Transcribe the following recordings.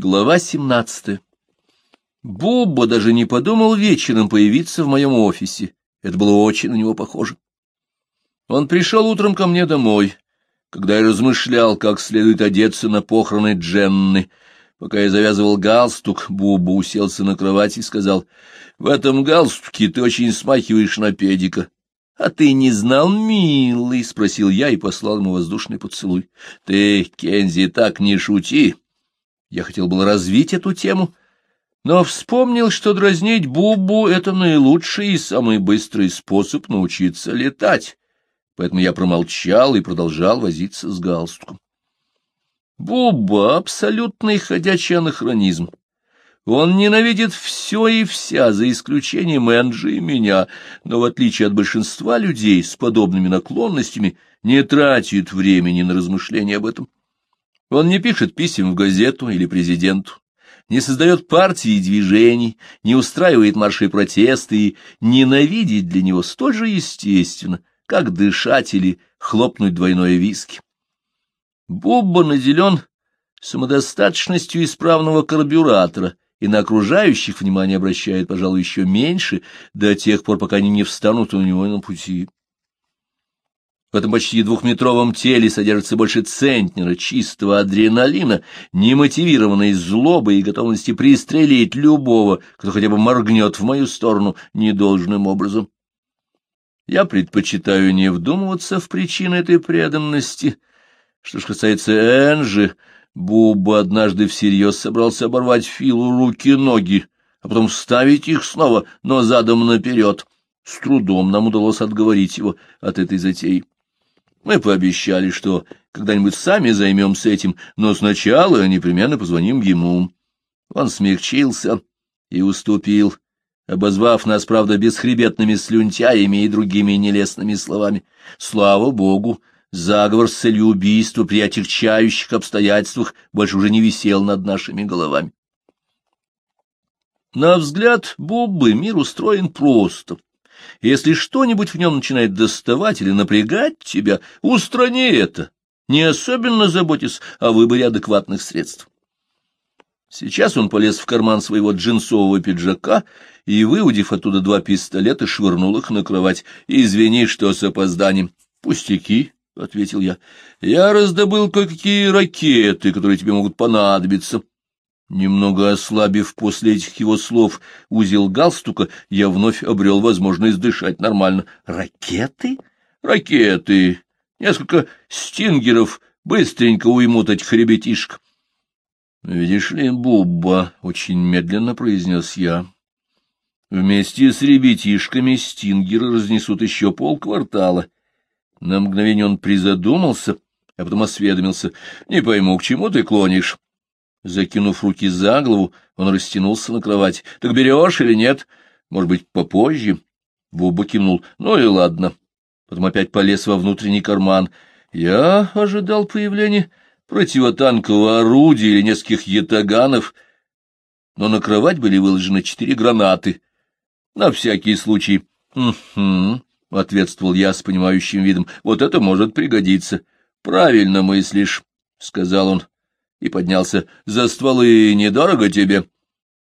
Глава 17. Бубба даже не подумал вечером появиться в моем офисе. Это было очень на него похоже. Он пришел утром ко мне домой, когда я размышлял, как следует одеться на похороны Дженны. Пока я завязывал галстук, Бубба уселся на кровать и сказал, «В этом галстуке ты очень смахиваешь на педика». «А ты не знал, милый?» — спросил я и послал ему воздушный поцелуй. «Ты, Кензи, так не шути!» Я хотел было развить эту тему, но вспомнил, что дразнить Бубу — это наилучший и самый быстрый способ научиться летать, поэтому я промолчал и продолжал возиться с галстуком. Буба — абсолютный ходячий анахронизм. Он ненавидит все и вся, за исключением Энджи и меня, но, в отличие от большинства людей с подобными наклонностями, не тратит времени на размышления об этом. Он не пишет писем в газету или президенту, не создает партии и движений, не устраивает марши протеста и ненавидеть для него столь же естественно, как дышать или хлопнуть двойное виски. Бубба наделен самодостаточностью исправного карбюратора и на окружающих внимание обращает, пожалуй, еще меньше, до тех пор, пока они не встанут у него на пути. В этом почти двухметровом теле содержится больше центнера чистого адреналина, немотивированной злобы и готовности пристрелить любого, кто хотя бы моргнет в мою сторону недолжным образом. Я предпочитаю не вдумываться в причины этой преданности. Что ж касается Энжи, Буба однажды всерьез собрался оборвать Филу руки-ноги, а потом вставить их снова, но задом наперед. С трудом нам удалось отговорить его от этой затеи. Мы пообещали, что когда-нибудь сами займемся этим, но сначала непременно позвоним ему. Он смягчился и уступил, обозвав нас, правда, бесхребетными слюнтяями и другими нелестными словами. Слава богу, заговор с целью убийства при отягчающих обстоятельствах больше уже не висел над нашими головами. На взгляд Буббы мир устроен просто. Если что-нибудь в нем начинает доставать или напрягать тебя, устрани это, не особенно заботясь о выборе адекватных средств. Сейчас он полез в карман своего джинсового пиджака и, выудив оттуда два пистолета, швырнул их на кровать. «Извини, что с опозданием». «Пустяки», — ответил я. «Я раздобыл кое-какие ракеты, которые тебе могут понадобиться». Немного ослабив после этих его слов узел галстука, я вновь обрел возможность дышать нормально. «Ракеты? Ракеты! Несколько стингеров быстренько уймут этих ребятишек». «Видишь ли, Бубба», — очень медленно произнес я, — «вместе с ребятишками стингеры разнесут еще полквартала». На мгновение он призадумался, а потом осведомился. «Не пойму, к чему ты клонишь?» Закинув руки за голову, он растянулся на кровать. — Так берешь или нет? Может быть, попозже? Буба кивнул. — Ну и ладно. Потом опять полез во внутренний карман. Я ожидал появления противотанкового орудия или нескольких ятаганов, но на кровать были выложены четыре гранаты. На всякий случай. — Угу, — ответствовал я с понимающим видом. — Вот это может пригодиться. — Правильно мыслишь, — сказал он и поднялся. — За стволы недорого тебе?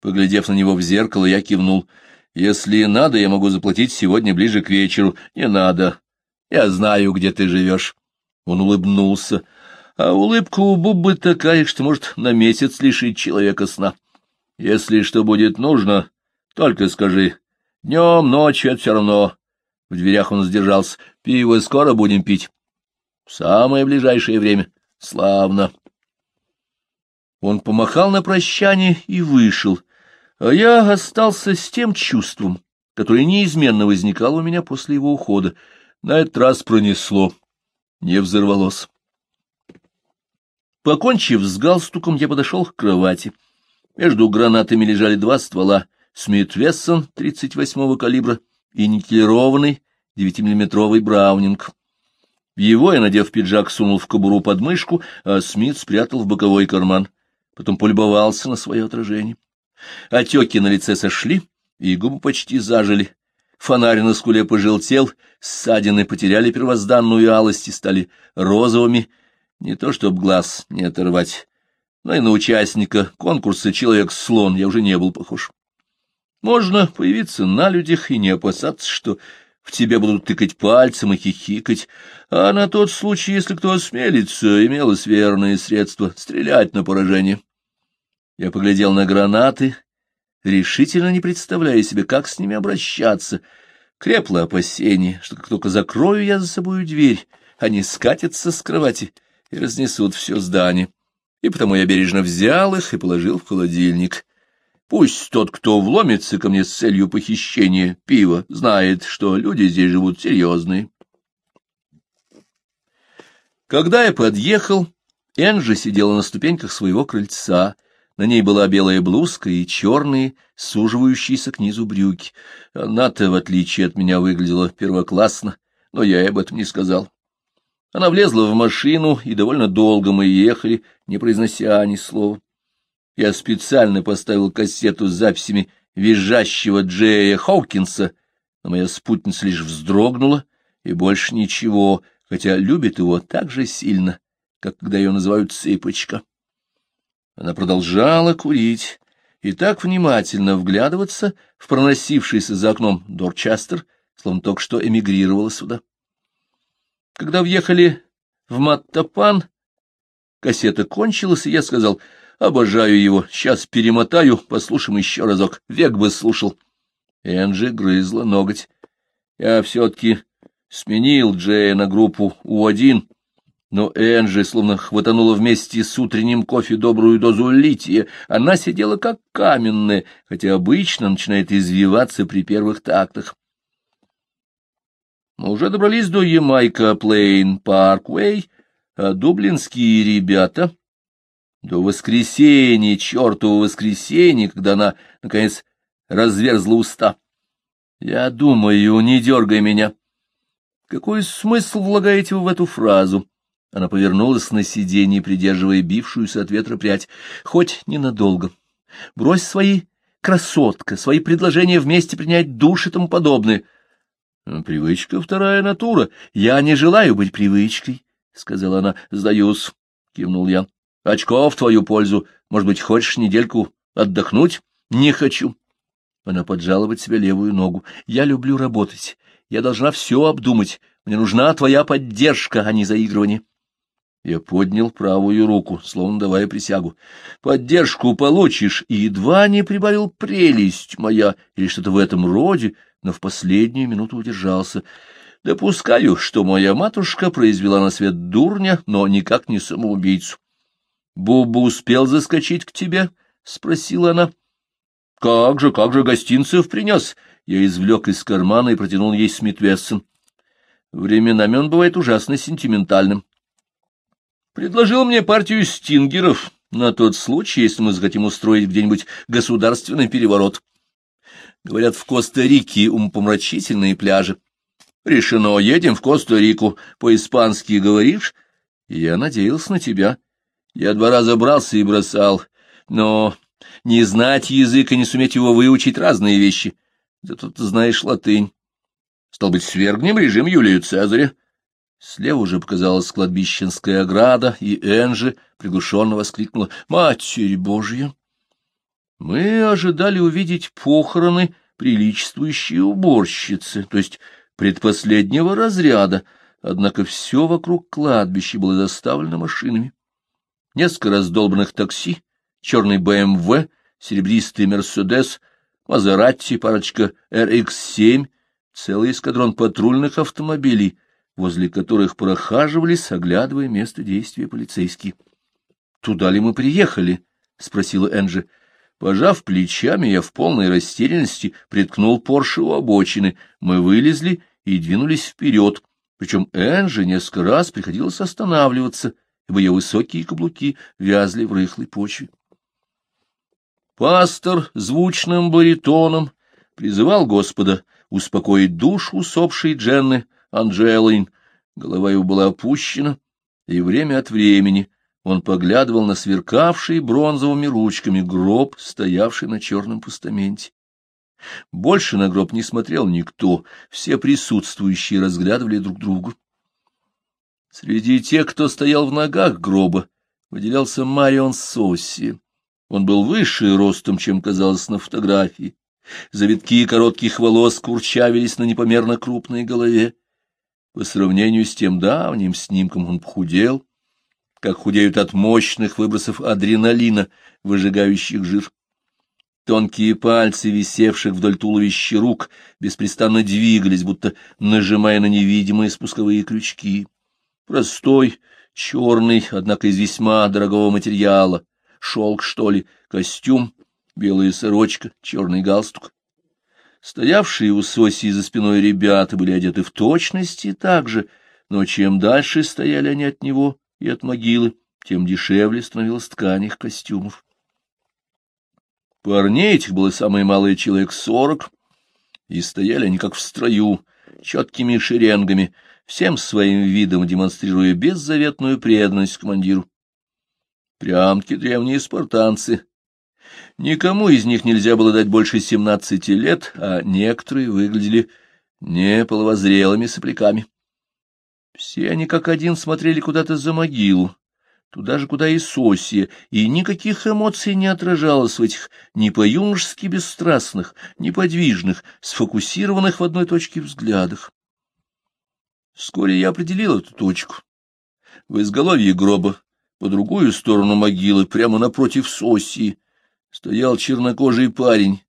Поглядев на него в зеркало, я кивнул. — Если надо, я могу заплатить сегодня ближе к вечеру. — Не надо. Я знаю, где ты живешь. Он улыбнулся. А улыбка у Бубы такая, что может на месяц лишить человека сна. Если что будет нужно, только скажи. Днем, ночью — это все равно. В дверях он сдержался. Пиво скоро будем пить. В самое ближайшее время. Славно. Он помахал на прощание и вышел, а я остался с тем чувством, которое неизменно возникало у меня после его ухода. На этот раз пронесло, не взорвалось. Покончив с галстуком, я подошел к кровати. Между гранатами лежали два ствола — Смит Вессон 38-го калибра и никелированный 9-миллиметровый Браунинг. Его я, надев пиджак, сунул в кобуру под мышку, а Смит спрятал в боковой карман — потом полюбовался на свое отражение. Отеки на лице сошли, и губы почти зажили. Фонарь на скуле пожелтел, ссадины потеряли первозданную алость и стали розовыми, не то чтоб глаз не оторвать. но и на участника конкурса «Человек-слон» я уже не был похож. Можно появиться на людях и не опасаться, что в тебя будут тыкать пальцем и хихикать, а на тот случай, если кто осмелится, имелось верное средство — стрелять на поражение. Я поглядел на гранаты, решительно не представляя себе, как с ними обращаться. Крепло опасение, что как только закрою я за собой дверь, они скатятся с кровати и разнесут все здание. И потому я бережно взял их и положил в холодильник. Пусть тот, кто вломится ко мне с целью похищения пива, знает, что люди здесь живут серьезные. Когда я подъехал, Энджи сидела на ступеньках своего крыльца. На ней была белая блузка и черные, суживающиеся к низу брюки. Она-то, в отличие от меня, выглядела первоклассно, но я об этом не сказал. Она влезла в машину, и довольно долго мы ехали, не произнося ни слова. Я специально поставил кассету с записями визжащего Джея Хоукинса, но моя спутница лишь вздрогнула, и больше ничего, хотя любит его так же сильно, как когда ее называют «цыпочка». Она продолжала курить и так внимательно вглядываться в проносившийся за окном Дорчастер, словно только что эмигрировала сюда. Когда въехали в Маттапан, кассета кончилась, и я сказал — Обожаю его. Сейчас перемотаю, послушаем еще разок. Век бы слушал. Энджи грызла ноготь. Я все-таки сменил Джея на группу У-1, но Энджи словно хватанула вместе с утренним кофе добрую дозу лития. Она сидела как каменная, хотя обычно начинает извиваться при первых тактах. Мы уже добрались до Ямайка Плейн Парквей, а дублинские ребята до воскресенья, чертового воскресенья, когда она, наконец, разверзла уста. Я думаю, не дергай меня. Какой смысл влагаете вы в эту фразу? Она повернулась на сиденье, придерживая бившуюся от ветра прядь. Хоть ненадолго. Брось свои, красотка, свои предложения вместе принять душ и тому подобное. Привычка — вторая натура. Я не желаю быть привычкой, — сказала она. — Сдаюсь, — кивнул я. Очков в твою пользу. Может быть, хочешь недельку отдохнуть? Не хочу. Она поджала под себя левую ногу. Я люблю работать. Я должна все обдумать. Мне нужна твоя поддержка, а не заигрывание. Я поднял правую руку, словно давая присягу. Поддержку получишь, и едва не прибавил прелесть моя, или что-то в этом роде, но в последнюю минуту удержался. Допускаю, что моя матушка произвела на свет дурня, но никак не самоубийцу. Буба успел заскочить к тебе? — спросила она. — Как же, как же гостинцев принес? Я извлек из кармана и протянул ей Смит-Вессон. Временами он бывает ужасно сентиментальным. Предложил мне партию стингеров на тот случай, если мы захотим устроить где-нибудь государственный переворот. Говорят, в Коста-Рике умопомрачительные пляжи. Решено, едем в Коста-Рику. По-испански говоришь? Я надеялся на тебя. Я два раза брался и бросал, но не знать язык и не суметь его выучить — разные вещи. Зато ты знаешь латынь. Стал быть, свергнем режим Юлию Цезаря. Слева уже показалась кладбищенская ограда, и Энжи приглушенно воскликнула «Матерь Божья!». Мы ожидали увидеть похороны приличествующие уборщицы, то есть предпоследнего разряда, однако все вокруг кладбища было заставлено машинами несколько раздолбанных такси, черный БМВ, серебристый Мерседес, Мазератти, парочка RX-7, целый эскадрон патрульных автомобилей, возле которых прохаживались, оглядывая место действия полицейские. — Туда ли мы приехали? — спросила Энджи. Пожав плечами, я в полной растерянности приткнул Порше у обочины. Мы вылезли и двинулись вперед, причем Энджи несколько раз приходилось останавливаться — ибо ее высокие каблуки вязли в рыхлой почве. Пастор звучным баритоном призывал Господа успокоить душу усопшей Дженны Анджелайн. Голова его была опущена, и время от времени он поглядывал на сверкавший бронзовыми ручками гроб, стоявший на черном постаменте. Больше на гроб не смотрел никто, все присутствующие разглядывали друг друга. Среди тех, кто стоял в ногах гроба, выделялся Марион Сосси. Он был выше ростом, чем казалось на фотографии. Завитки коротких волос курчавились на непомерно крупной голове. По сравнению с тем давним снимком он похудел, как худеют от мощных выбросов адреналина, выжигающих жир. Тонкие пальцы, висевших вдоль туловища рук, беспрестанно двигались, будто нажимая на невидимые спусковые крючки. Простой, черный, однако из весьма дорогого материала, шелк, что ли, костюм, белая сорочка, черный галстук. Стоявшие у Соси за спиной ребята были одеты в точности так же, но чем дальше стояли они от него и от могилы, тем дешевле становилась ткань их костюмов. Парней этих было самое малое человек сорок, и стояли они как в строю, четкими шеренгами, всем своим видом демонстрируя беззаветную преданность командиру. Прямки древние спартанцы. Никому из них нельзя было дать больше семнадцати лет, а некоторые выглядели не половозрелыми сопляками. Все они как один смотрели куда-то за могилу, туда же, куда и Сосия, и никаких эмоций не отражалось в этих ни по-юношески бесстрастных, неподвижных, сфокусированных в одной точке взглядах. Вскоре я определил эту точку. В изголовье гроба, по другую сторону могилы, прямо напротив Сосии, стоял чернокожий парень,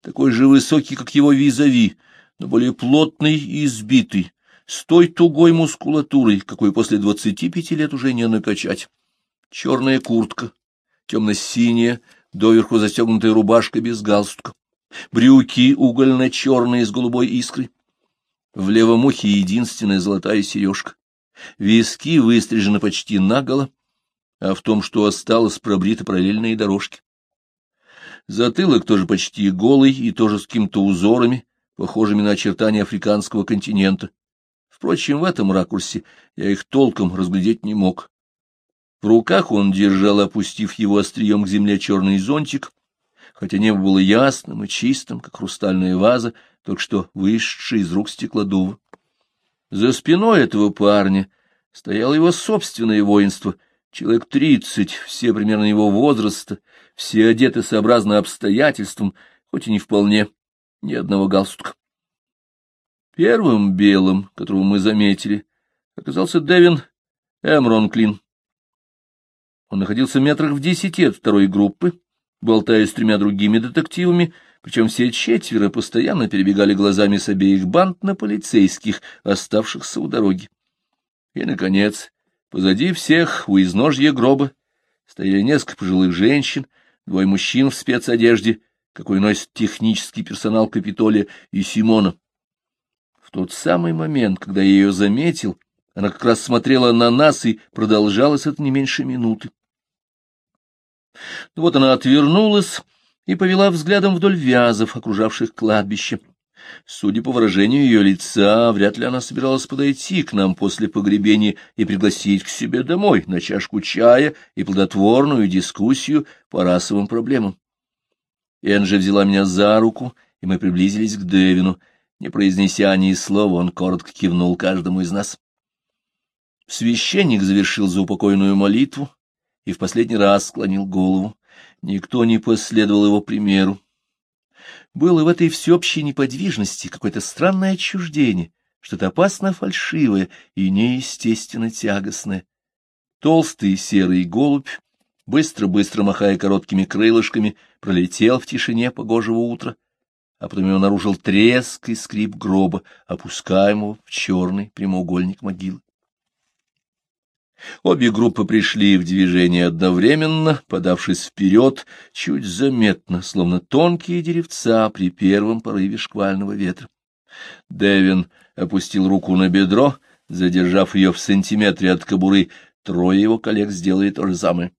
такой же высокий, как его визави, но более плотный и избитый, с той тугой мускулатурой, какой после двадцати пяти лет уже не накачать. Черная куртка, темно-синяя, доверху застегнутая рубашка без галстука, брюки угольно-черные с голубой искрой. В левом ухе единственная золотая сережка. Виски выстрижены почти наголо, а в том, что осталось, пробриты параллельные дорожки. Затылок тоже почти голый и тоже с какими-то узорами, похожими на очертания африканского континента. Впрочем, в этом ракурсе я их толком разглядеть не мог. В руках он держал, опустив его острием к земле, черный зонтик, хотя небо было ясным и чистым, как хрустальная ваза, только что вышедшая из рук стеклодува. За спиной этого парня стояло его собственное воинство, человек тридцать, все примерно его возраста, все одеты сообразно обстоятельствам, хоть и не вполне, ни одного галстука. Первым белым, которого мы заметили, оказался Дэвин Эмронклин. Он находился метрах в десяти от второй группы, болтая с тремя другими детективами, причем все четверо постоянно перебегали глазами с обеих банд на полицейских, оставшихся у дороги. И, наконец, позади всех, у изножья гроба, стояли несколько пожилых женщин, двое мужчин в спецодежде, какой носит технический персонал Капитолия, и Симона. В тот самый момент, когда я ее заметил, она как раз смотрела на нас, и продолжалось это не меньше минуты. Но вот она отвернулась и повела взглядом вдоль вязов, окружавших кладбище. Судя по выражению ее лица, вряд ли она собиралась подойти к нам после погребения и пригласить к себе домой на чашку чая и плодотворную дискуссию по расовым проблемам. Энджи взяла меня за руку, и мы приблизились к Дэвину. Не произнеся ни слова, он коротко кивнул каждому из нас. Священник завершил заупокойную молитву, и в последний раз склонил голову. Никто не последовал его примеру. Было в этой всеобщей неподвижности какое-то странное отчуждение, что-то опасно фальшивое и неестественно тягостное. Толстый серый голубь, быстро-быстро махая короткими крылышками, пролетел в тишине погожего утра, а потом он наружил треск и скрип гроба, опускаемого в черный прямоугольник могилы. Обе группы пришли в движение одновременно, подавшись вперед, чуть заметно, словно тонкие деревца при первом порыве шквального ветра. Дэвин опустил руку на бедро, задержав ее в сантиметре от кобуры. Трое его коллег сделали то же самое.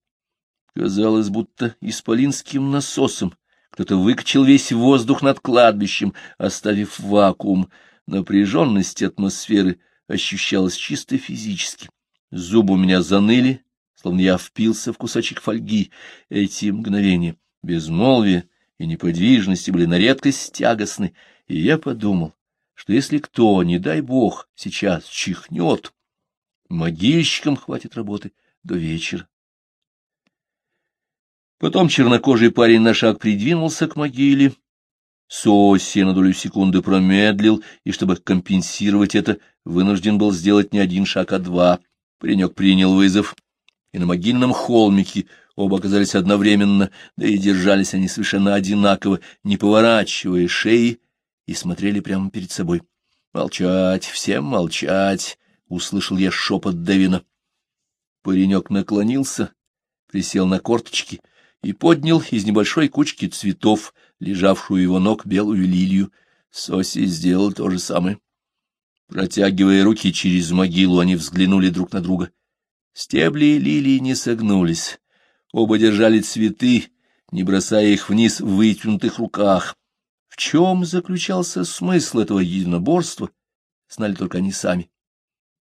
Казалось, будто исполинским насосом кто-то выкачал весь воздух над кладбищем, оставив вакуум. Напряженность атмосферы ощущалась чисто физически. Зубы у меня заныли, словно я впился в кусочек фольги. Эти мгновения безмолвия и неподвижности были на редкость тягостны, и я подумал, что если кто, не дай бог, сейчас чихнет, могильщикам хватит работы до вечера. Потом чернокожий парень на шаг придвинулся к могиле. Соси на долю секунды промедлил, и, чтобы компенсировать это, вынужден был сделать не один шаг, а два. Паренек принял вызов, и на могильном холмике оба оказались одновременно, да и держались они совершенно одинаково, не поворачивая шеи, и смотрели прямо перед собой. «Молчать, всем молчать!» — услышал я шепот Девина. Паренек наклонился, присел на корточки и поднял из небольшой кучки цветов, лежавшую его ног, белую лилию. Соси сделал то же самое. Протягивая руки через могилу, они взглянули друг на друга. Стебли лилии не согнулись. Оба держали цветы, не бросая их вниз в вытянутых руках. В чем заключался смысл этого единоборства, знали только они сами.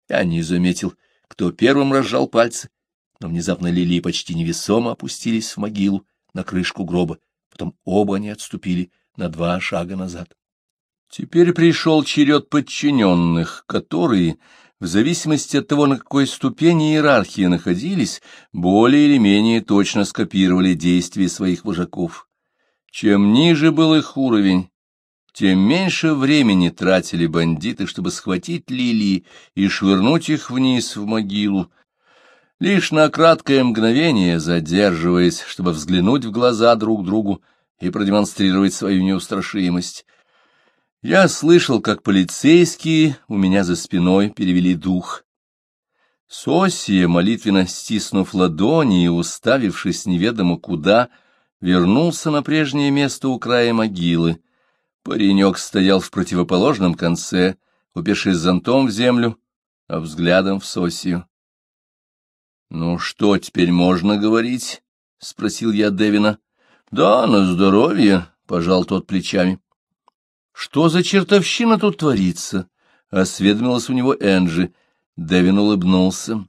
Я не заметил, кто первым разжал пальцы, но внезапно лилии почти невесомо опустились в могилу на крышку гроба, потом оба они отступили на два шага назад. Теперь пришел черед подчиненных, которые, в зависимости от того, на какой ступени иерархии находились, более или менее точно скопировали действия своих вожаков. Чем ниже был их уровень, тем меньше времени тратили бандиты, чтобы схватить лилии и швырнуть их вниз в могилу, лишь на краткое мгновение задерживаясь, чтобы взглянуть в глаза друг другу и продемонстрировать свою неустрашимость. Я слышал, как полицейские у меня за спиной перевели дух. Сосия, молитвенно стиснув ладони и уставившись неведомо куда, вернулся на прежнее место у края могилы. Паренек стоял в противоположном конце, упершись зонтом в землю, а взглядом в Сосию. — Ну что, теперь можно говорить? — спросил я Девина. — Да, на здоровье, — пожал тот плечами. — Что за чертовщина тут творится? — осведомилась у него Энджи. Девин улыбнулся.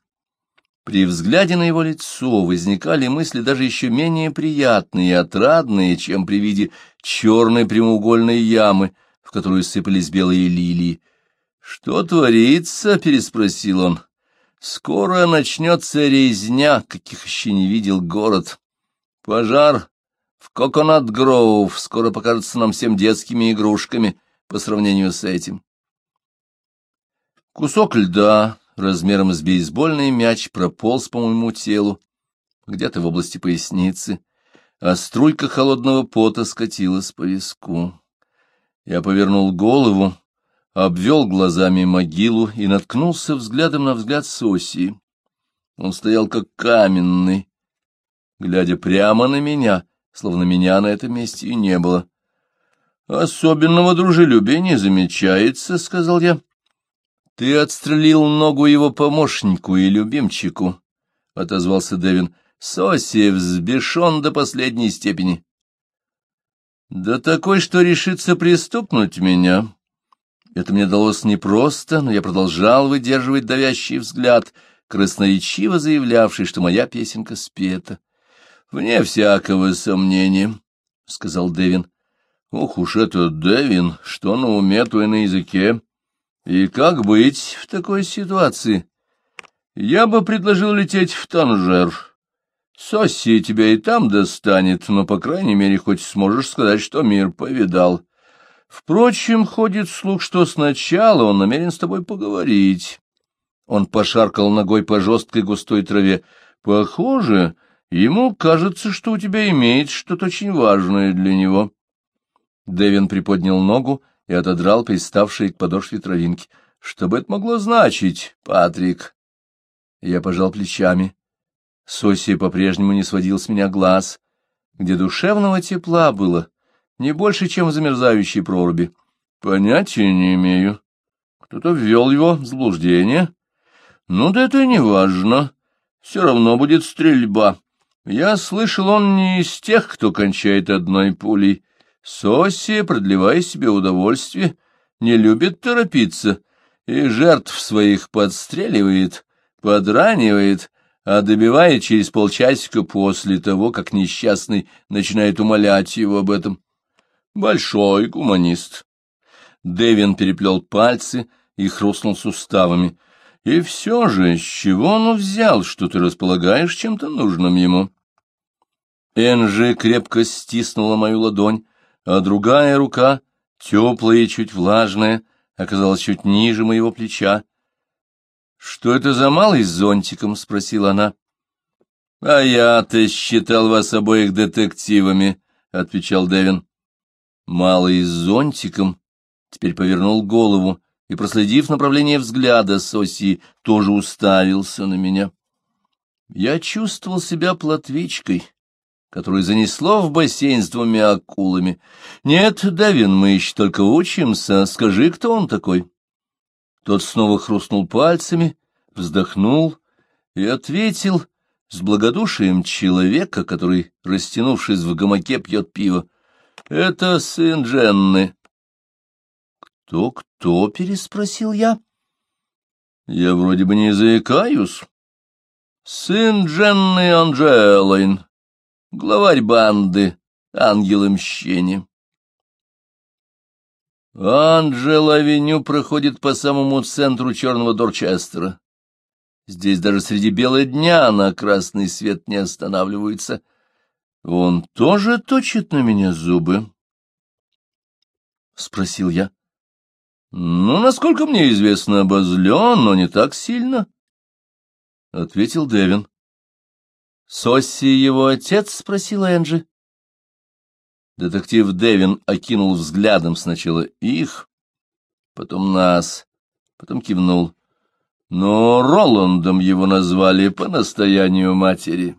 При взгляде на его лицо возникали мысли даже еще менее приятные и отрадные, чем при виде черной прямоугольной ямы, в которую сыпались белые лилии. «Что творится?» — переспросил он. «Скоро начнется резня, каких еще не видел город. Пожар Коконат Гроув скоро покажется нам всем детскими игрушками по сравнению с этим». Кусок льда, размером с бейсбольный мяч прополз по моему телу, где-то в области поясницы, а струйка холодного пота скатилась по виску. Я повернул голову, обвел глазами могилу и наткнулся взглядом на взгляд Соси. Он стоял как каменный, глядя прямо на меня, словно меня на этом месте и не было. — Особенного дружелюбия не замечается, — сказал я. — Ты отстрелил ногу его помощнику и любимчику, — отозвался Девин. — Соси взбешен до последней степени. — Да такой, что решится приступнуть меня. Это мне далось непросто, но я продолжал выдерживать давящий взгляд, красноречиво заявлявший, что моя песенка спета. — Вне всякого сомнения, — сказал Девин. — Ох уж это Девин, что на уме, то и на языке. И как быть в такой ситуации? Я бы предложил лететь в Танжер. Соси тебя и там достанет, но, по крайней мере, хоть сможешь сказать, что мир повидал. Впрочем, ходит слух, что сначала он намерен с тобой поговорить. Он пошаркал ногой по жесткой густой траве. Похоже, ему кажется, что у тебя имеет что-то очень важное для него. Дэвин приподнял ногу, и отодрал приставшие к подошве травинки. Что бы это могло значить, Патрик? Я пожал плечами. Соси по-прежнему не сводил с меня глаз, где душевного тепла было, не больше, чем в замерзающей проруби. Понятия не имею. Кто-то ввел его в заблуждение. Ну да это не важно. Все равно будет стрельба. Я слышал, он не из тех, кто кончает одной пулей. Соси, продлевая себе удовольствие, не любит торопиться и жертв своих подстреливает, подранивает, а добивает через полчасика после того, как несчастный начинает умолять его об этом. Большой гуманист. Дэвин переплел пальцы и хрустнул суставами. И все же, с чего он взял, что ты располагаешь чем-то нужным ему? Энжи крепко стиснула мою ладонь, а другая рука, теплая и чуть влажная, оказалась чуть ниже моего плеча. — Что это за малый с зонтиком? — спросила она. — А я-то считал вас обоих детективами, — отвечал Дэвин. Малый с зонтиком теперь повернул голову и, проследив направление взгляда Соси, тоже уставился на меня. Я чувствовал себя плотвичкой, которую занесло в бассейн с двумя акулами. Нет, Давин, мы еще только учимся. Скажи, кто он такой? Тот снова хрустнул пальцами, вздохнул и ответил с благодушием человека, который, растянувшись в гамаке, пьет пиво. — Это сын Дженны. «Кто, кто?» — переспросил я. «Я вроде бы не заикаюсь. Сын Дженны Анджелайн, главарь банды, ангелы мщения». Анджел-авеню проходит по самому центру черного Дорчестера. Здесь даже среди бела дня на красный свет не останавливается. Он тоже точит на меня зубы? — спросил я. Ну, насколько мне известно, обозлен, но не так сильно, — ответил Дэвин. — Сосси его отец? — спросила Энджи. Детектив Дэвин окинул взглядом сначала их, потом нас, потом кивнул. Но Роландом его назвали по настоянию матери.